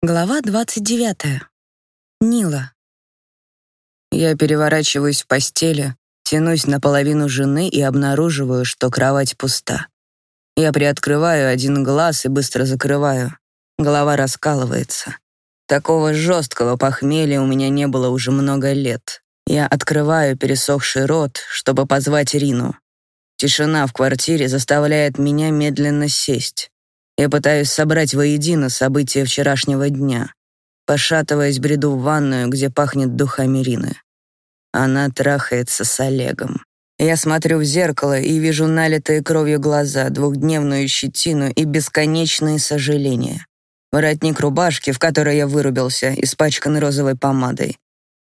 Глава 29. Нила. Я переворачиваюсь в постели, тянусь наполовину жены и обнаруживаю, что кровать пуста. Я приоткрываю один глаз и быстро закрываю. Голова раскалывается. Такого жесткого похмелья у меня не было уже много лет. Я открываю пересохший рот, чтобы позвать Рину. Тишина в квартире заставляет меня медленно сесть. Я пытаюсь собрать воедино события вчерашнего дня. Пошатываясь, бреду в ванную, где пахнет духами Рины. Она трахается с Олегом. Я смотрю в зеркало и вижу налитые кровью глаза, двухдневную щетину и бесконечные сожаления. Воротник рубашки, в которой я вырубился, испачкан розовой помадой.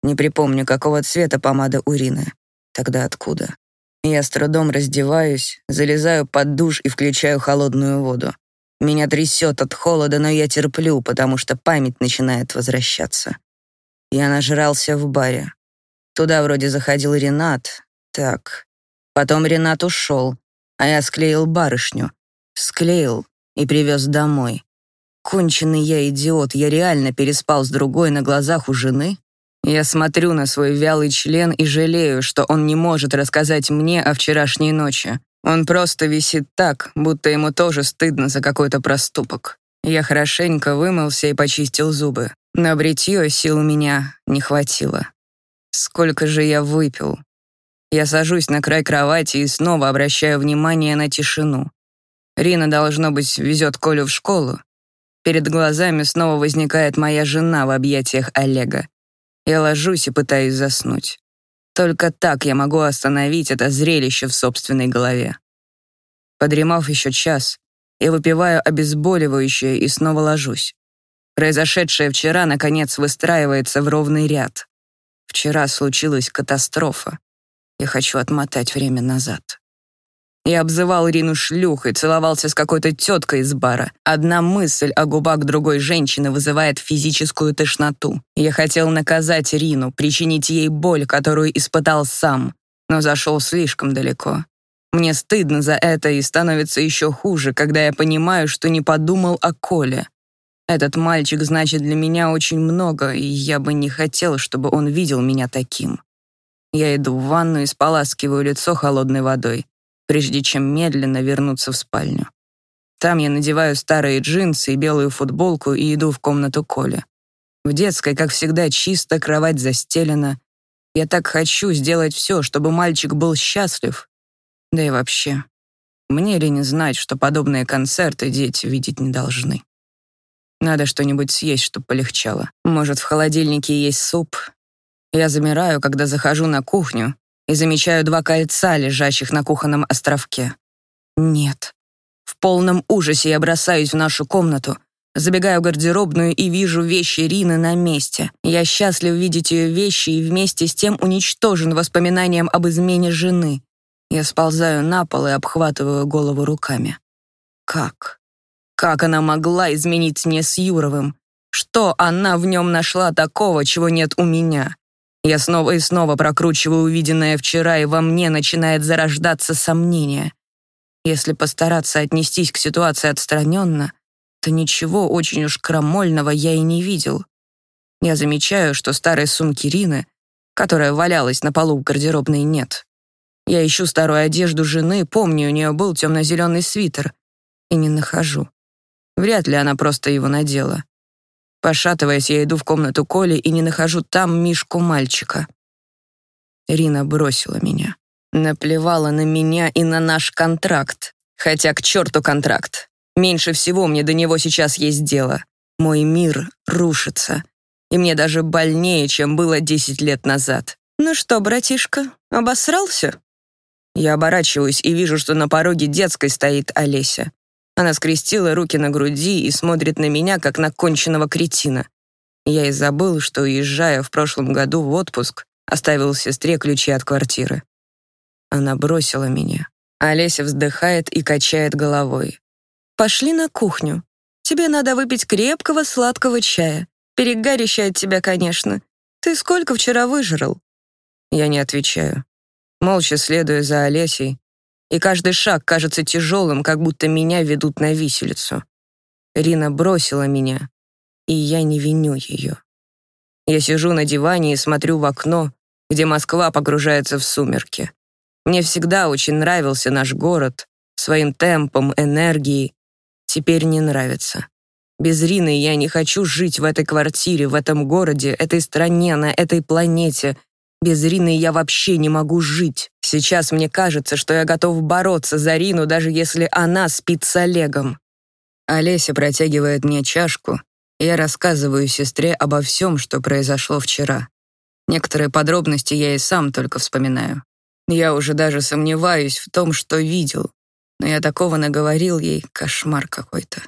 Не припомню, какого цвета помада у Рины. Тогда откуда? Я с трудом раздеваюсь, залезаю под душ и включаю холодную воду. Меня трясет от холода, но я терплю, потому что память начинает возвращаться. Я нажрался в баре. Туда вроде заходил Ренат. Так. Потом Ренат ушел, а я склеил барышню. Склеил и привез домой. Конченый я идиот, я реально переспал с другой на глазах у жены. Я смотрю на свой вялый член и жалею, что он не может рассказать мне о вчерашней ночи. Он просто висит так, будто ему тоже стыдно за какой-то проступок. Я хорошенько вымылся и почистил зубы. На бритье сил у меня не хватило. Сколько же я выпил. Я сажусь на край кровати и снова обращаю внимание на тишину. Рина, должно быть, везет Колю в школу. Перед глазами снова возникает моя жена в объятиях Олега. Я ложусь и пытаюсь заснуть. Только так я могу остановить это зрелище в собственной голове. Подремав еще час, я выпиваю обезболивающее и снова ложусь. Произошедшее вчера, наконец, выстраивается в ровный ряд. Вчера случилась катастрофа. Я хочу отмотать время назад. Я обзывал Рину шлюхой, целовался с какой-то теткой из бара. Одна мысль о губах другой женщины вызывает физическую тошноту. Я хотел наказать Рину, причинить ей боль, которую испытал сам, но зашел слишком далеко. Мне стыдно за это и становится еще хуже, когда я понимаю, что не подумал о Коле. Этот мальчик значит для меня очень много, и я бы не хотел, чтобы он видел меня таким. Я иду в ванну и споласкиваю лицо холодной водой прежде чем медленно вернуться в спальню. Там я надеваю старые джинсы и белую футболку и иду в комнату Коли. В детской, как всегда, чисто, кровать застелена. Я так хочу сделать все, чтобы мальчик был счастлив. Да и вообще, мне ли не знать, что подобные концерты дети видеть не должны. Надо что-нибудь съесть, чтобы полегчало. Может, в холодильнике есть суп. Я замираю, когда захожу на кухню и замечаю два кольца, лежащих на кухонном островке. Нет. В полном ужасе я бросаюсь в нашу комнату, забегаю в гардеробную и вижу вещи Рины на месте. Я счастлив видеть ее вещи и вместе с тем уничтожен воспоминанием об измене жены. Я сползаю на пол и обхватываю голову руками. Как? Как она могла изменить мне с Юровым? Что она в нем нашла такого, чего нет у меня? Я снова и снова прокручиваю увиденное вчера, и во мне начинает зарождаться сомнение. Если постараться отнестись к ситуации отстраненно, то ничего очень уж крамольного я и не видел. Я замечаю, что старой сумки Рины, которая валялась на полу в гардеробной, нет. Я ищу старую одежду жены, помню, у нее был темно-зеленый свитер, и не нахожу. Вряд ли она просто его надела. Пошатываясь, я иду в комнату Коли и не нахожу там Мишку-мальчика. Рина бросила меня. Наплевала на меня и на наш контракт. Хотя к черту контракт. Меньше всего мне до него сейчас есть дело. Мой мир рушится. И мне даже больнее, чем было десять лет назад. «Ну что, братишка, обосрался?» Я оборачиваюсь и вижу, что на пороге детской стоит Олеся. Она скрестила руки на груди и смотрит на меня, как на конченного кретина. Я и забыл, что, уезжая в прошлом году в отпуск, оставил сестре ключи от квартиры. Она бросила меня. Олеся вздыхает и качает головой. «Пошли на кухню. Тебе надо выпить крепкого сладкого чая. Перегарища от тебя, конечно. Ты сколько вчера выжрал?» Я не отвечаю. Молча следуя за Олесей, и каждый шаг кажется тяжелым, как будто меня ведут на виселицу. Рина бросила меня. и я не виню ее. Я сижу на диване и смотрю в окно, где Москва погружается в сумерки. Мне всегда очень нравился наш город, своим темпом, энергией. Теперь не нравится. Без Рины я не хочу жить в этой квартире, в этом городе, этой стране, на этой планете. Без Рины я вообще не могу жить. Сейчас мне кажется, что я готов бороться за Рину, даже если она спит с Олегом. Олеся протягивает мне чашку, я рассказываю сестре обо всем, что произошло вчера. Некоторые подробности я и сам только вспоминаю. Я уже даже сомневаюсь в том, что видел, но я такого наговорил ей, кошмар какой-то.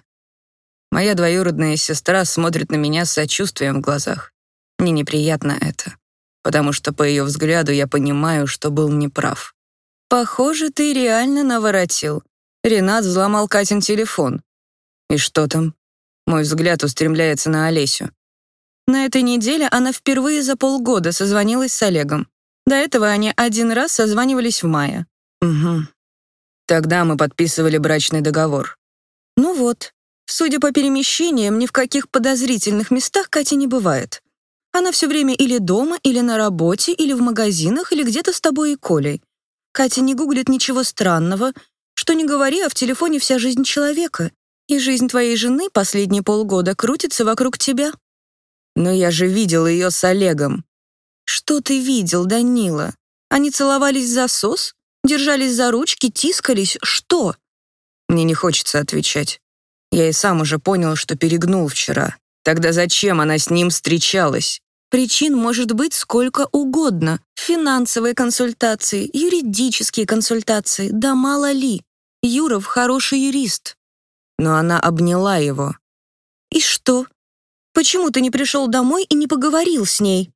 Моя двоюродная сестра смотрит на меня с сочувствием в глазах. Мне неприятно это, потому что по ее взгляду я понимаю, что был неправ. «Похоже, ты реально наворотил. Ренат взломал Катин телефон. И что там?» Мой взгляд устремляется на Олесю. На этой неделе она впервые за полгода созвонилась с Олегом. До этого они один раз созванивались в мае. Угу. Тогда мы подписывали брачный договор. Ну вот, Судя по перемещениям, ни в каких подозрительных местах Катя не бывает. Она все время или дома, или на работе, или в магазинах, или где-то с тобой и Колей. Катя не гуглит ничего странного. Что не говори, а в телефоне вся жизнь человека. И жизнь твоей жены последние полгода крутится вокруг тебя. Но я же видел ее с Олегом. Что ты видел, Данила? Они целовались за сос? Держались за ручки, тискались? Что? Мне не хочется отвечать. Я и сам уже понял, что перегнул вчера. Тогда зачем она с ним встречалась? Причин может быть сколько угодно. Финансовые консультации, юридические консультации, да мало ли. Юров хороший юрист. Но она обняла его. И что? Почему ты не пришел домой и не поговорил с ней?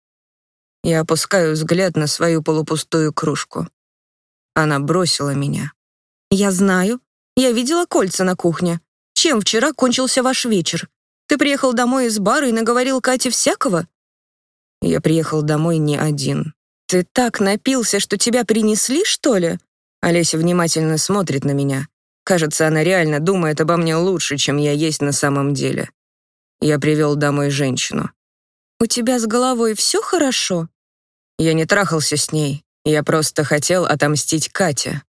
Я опускаю взгляд на свою полупустую кружку. Она бросила меня. Я знаю. Я видела кольца на кухне. Чем вчера кончился ваш вечер? Ты приехал домой из бара и наговорил Кате всякого?» «Я приехал домой не один». «Ты так напился, что тебя принесли, что ли?» Олеся внимательно смотрит на меня. Кажется, она реально думает обо мне лучше, чем я есть на самом деле. Я привел домой женщину. «У тебя с головой все хорошо?» Я не трахался с ней. Я просто хотел отомстить Кате.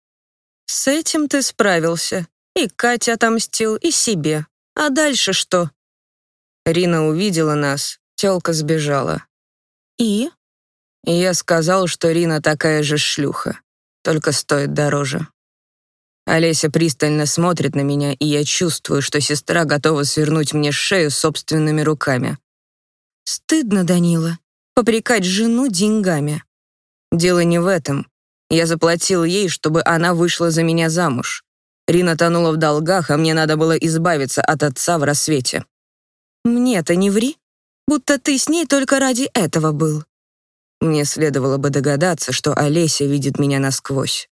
«С этим ты справился. И Катя отомстил, и себе. А дальше что? Рина увидела нас, тёлка сбежала. И? И я сказал, что Рина такая же шлюха, только стоит дороже. Олеся пристально смотрит на меня, и я чувствую, что сестра готова свернуть мне шею собственными руками. Стыдно, Данила, попрекать жену деньгами. Дело не в этом. Я заплатил ей, чтобы она вышла за меня замуж. Рина тонула в долгах, а мне надо было избавиться от отца в рассвете. Мне-то не ври, будто ты с ней только ради этого был. Мне следовало бы догадаться, что Олеся видит меня насквозь.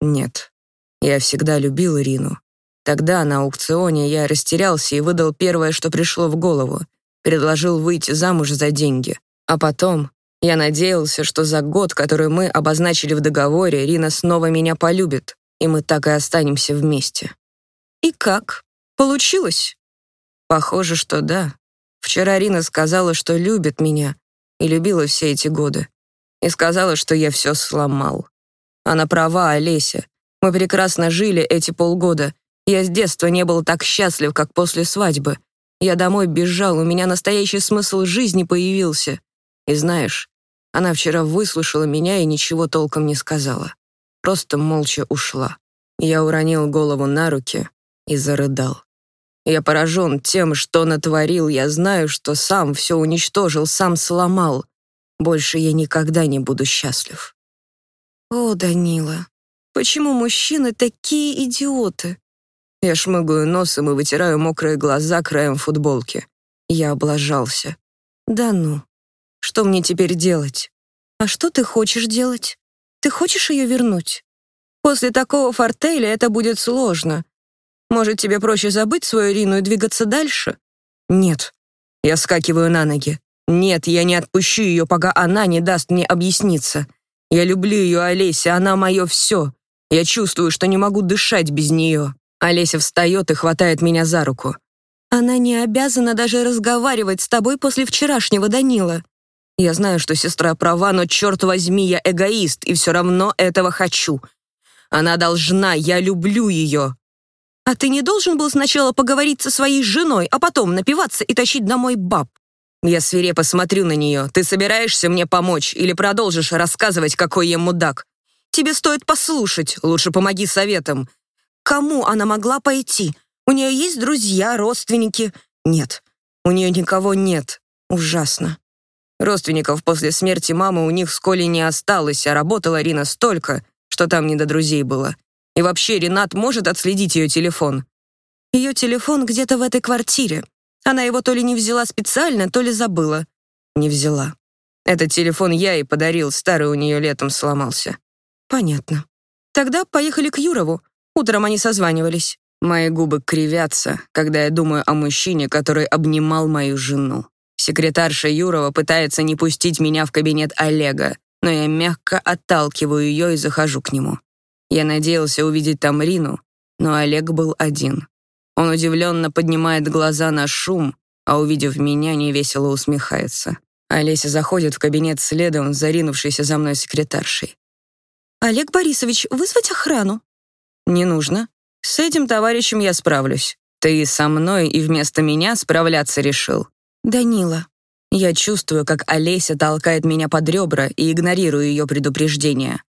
Нет, я всегда любил Рину. Тогда на аукционе я растерялся и выдал первое, что пришло в голову. Предложил выйти замуж за деньги. А потом я надеялся, что за год, который мы обозначили в договоре, Рина снова меня полюбит и мы так и останемся вместе. И как? Получилось? Похоже, что да. Вчера Рина сказала, что любит меня и любила все эти годы. И сказала, что я все сломал. Она права, Олеся. Мы прекрасно жили эти полгода. Я с детства не был так счастлив, как после свадьбы. Я домой бежал, у меня настоящий смысл жизни появился. И знаешь, она вчера выслушала меня и ничего толком не сказала просто молча ушла. Я уронил голову на руки и зарыдал. Я поражен тем, что натворил. Я знаю, что сам все уничтожил, сам сломал. Больше я никогда не буду счастлив. О, Данила, почему мужчины такие идиоты? Я шмыгаю носом и вытираю мокрые глаза краем футболки. Я облажался. Да ну, что мне теперь делать? А что ты хочешь делать? Ты хочешь ее вернуть? После такого фортеля это будет сложно. Может, тебе проще забыть свою Ирину и двигаться дальше? Нет. Я скакиваю на ноги. Нет, я не отпущу ее, пока она не даст мне объясниться. Я люблю ее, Олеся, она мое все. Я чувствую, что не могу дышать без нее. Олеся встает и хватает меня за руку. Она не обязана даже разговаривать с тобой после вчерашнего, Данила. Я знаю, что сестра права, но, черт возьми, я эгоист, и все равно этого хочу. Она должна, я люблю ее. А ты не должен был сначала поговорить со своей женой, а потом напиваться и тащить домой баб? Я свирепо смотрю на нее. Ты собираешься мне помочь или продолжишь рассказывать, какой я мудак? Тебе стоит послушать, лучше помоги советом. Кому она могла пойти? У нее есть друзья, родственники? Нет, у нее никого нет. Ужасно. Родственников после смерти мамы у них в школе не осталось, а работала Рина столько, что там не до друзей было. И вообще, Ренат может отследить ее телефон. Ее телефон где-то в этой квартире. Она его то ли не взяла специально, то ли забыла. Не взяла. Этот телефон я и подарил, старый у нее летом сломался. Понятно. Тогда поехали к Юрову. Утром они созванивались. Мои губы кривятся, когда я думаю о мужчине, который обнимал мою жену. Секретарша Юрова пытается не пустить меня в кабинет Олега, но я мягко отталкиваю ее и захожу к нему. Я надеялся увидеть там Рину, но Олег был один. Он удивленно поднимает глаза на шум, а увидев меня, невесело усмехается. Олеся заходит в кабинет следом, заринувшейся за мной секретаршей. «Олег Борисович, вызвать охрану?» «Не нужно. С этим товарищем я справлюсь. Ты со мной и вместо меня справляться решил. «Данила». Я чувствую, как Олеся толкает меня под ребра и игнорирую ее предупреждение.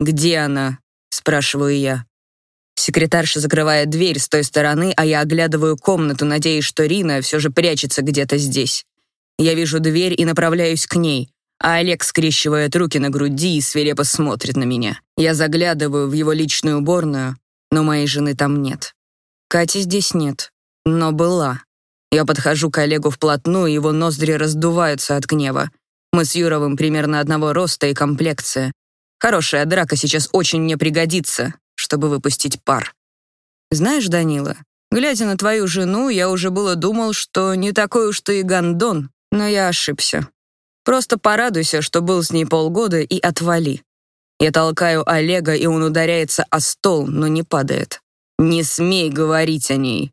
«Где она?» — спрашиваю я. Секретарша закрывает дверь с той стороны, а я оглядываю комнату, надеясь, что Рина все же прячется где-то здесь. Я вижу дверь и направляюсь к ней, а Олег скрещивает руки на груди и свирепо смотрит на меня. Я заглядываю в его личную уборную, но моей жены там нет. Кати здесь нет, но была. Я подхожу к Олегу вплотную, его ноздри раздуваются от гнева. Мы с Юровым примерно одного роста и комплекция. Хорошая драка сейчас очень мне пригодится, чтобы выпустить пар. Знаешь, Данила, глядя на твою жену, я уже было думал, что не такой уж ты и гондон, но я ошибся. Просто порадуйся, что был с ней полгода, и отвали. Я толкаю Олега, и он ударяется о стол, но не падает. Не смей говорить о ней.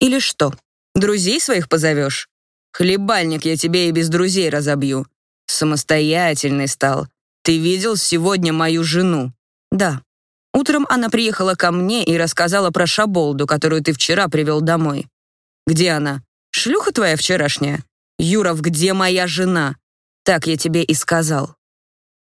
Или что? Друзей своих позовешь? Хлебальник я тебе и без друзей разобью. Самостоятельный стал. Ты видел сегодня мою жену? Да. Утром она приехала ко мне и рассказала про Шаболду, которую ты вчера привел домой. Где она? Шлюха твоя вчерашняя? Юров, где моя жена? Так я тебе и сказал.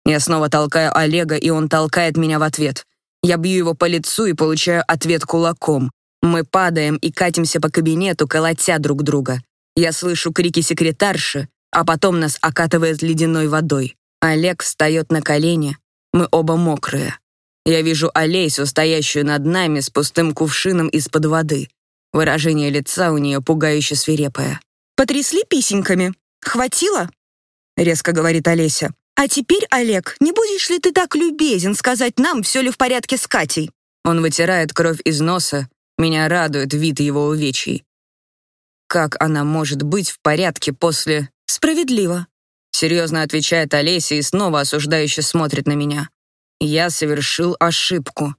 Я снова толкаю Олега, и он толкает меня в ответ. Я бью его по лицу и получаю ответ кулаком. Мы падаем и катимся по кабинету, колотя друг друга. Я слышу крики секретарши, а потом нас окатывает ледяной водой. Олег встает на колени, мы оба мокрые. Я вижу Олесю, стоящую над нами с пустым кувшином из-под воды. Выражение лица у нее пугающе свирепое. «Потрясли писеньками? Хватило?» — резко говорит Олеся. «А теперь, Олег, не будешь ли ты так любезен сказать нам, все ли в порядке с Катей?» Он вытирает кровь из носа, меня радует вид его увечий. Как она может быть в порядке после... Справедливо. Серьезно отвечает Олеся и снова осуждающе смотрит на меня. Я совершил ошибку.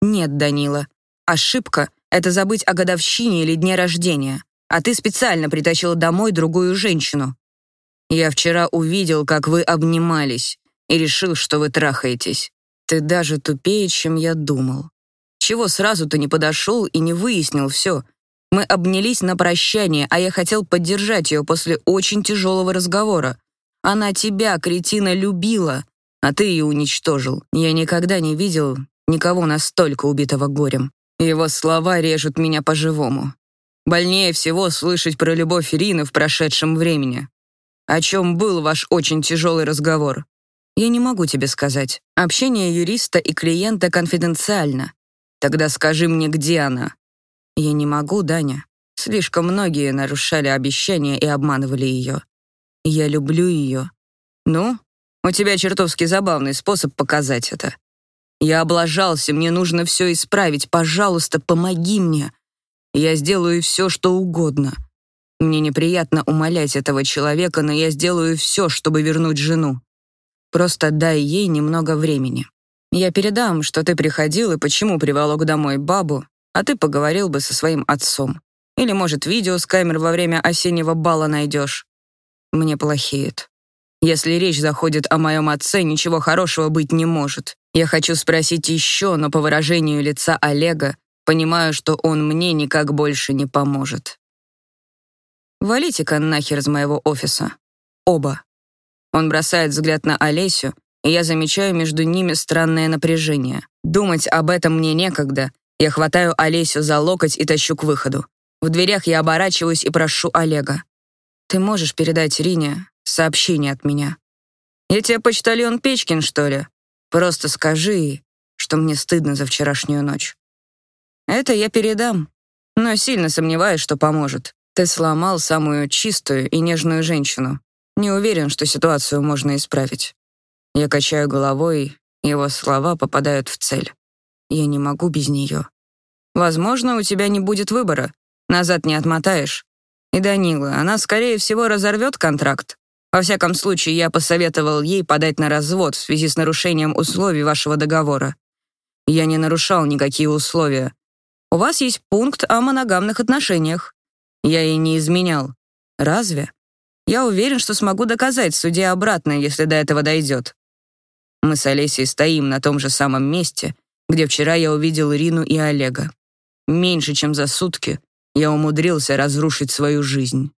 Нет, Данила. Ошибка — это забыть о годовщине или дне рождения. А ты специально притащил домой другую женщину. Я вчера увидел, как вы обнимались, и решил, что вы трахаетесь. Ты даже тупее, чем я думал. Чего сразу ты не подошел и не выяснил все? Мы обнялись на прощание, а я хотел поддержать ее после очень тяжелого разговора. Она тебя, кретина, любила, а ты ее уничтожил. Я никогда не видел никого настолько убитого горем. Его слова режут меня по-живому. Больнее всего слышать про любовь Ирины в прошедшем времени. О чем был ваш очень тяжелый разговор? Я не могу тебе сказать. Общение юриста и клиента конфиденциально. Тогда скажи мне, где она?» «Я не могу, Даня. Слишком многие нарушали обещания и обманывали ее. Я люблю ее. Ну, у тебя чертовски забавный способ показать это. Я облажался, мне нужно все исправить. Пожалуйста, помоги мне. Я сделаю все, что угодно. Мне неприятно умолять этого человека, но я сделаю все, чтобы вернуть жену. Просто дай ей немного времени. Я передам, что ты приходил и почему приволок домой бабу, а ты поговорил бы со своим отцом. Или, может, видео с камер во время осеннего бала найдешь. Мне плохеет. Если речь заходит о моем отце, ничего хорошего быть не может. Я хочу спросить еще, но по выражению лица Олега понимаю, что он мне никак больше не поможет. Валите-ка нахер из моего офиса. Оба. Он бросает взгляд на Олесю, и я замечаю между ними странное напряжение. Думать об этом мне некогда. Я хватаю Олесю за локоть и тащу к выходу. В дверях я оборачиваюсь и прошу Олега. «Ты можешь передать Рине сообщение от меня. Я тебе почтальон Печкин, что ли? Просто скажи, что мне стыдно за вчерашнюю ночь. Это я передам, но сильно сомневаюсь, что поможет. Ты сломал самую чистую и нежную женщину. Не уверен, что ситуацию можно исправить. Я качаю головой, его слова попадают в цель. Я не могу без нее. Возможно, у тебя не будет выбора. Назад не отмотаешь. И Данила, она, скорее всего, разорвет контракт. Во всяком случае, я посоветовал ей подать на развод в связи с нарушением условий вашего договора. Я не нарушал никакие условия. У вас есть пункт о моногамных отношениях. Я ей не изменял. Разве? Я уверен, что смогу доказать суде обратное, если до этого дойдет. Мы с Олесей стоим на том же самом месте, где вчера я увидел Ирину и Олега. Меньше чем за сутки я умудрился разрушить свою жизнь.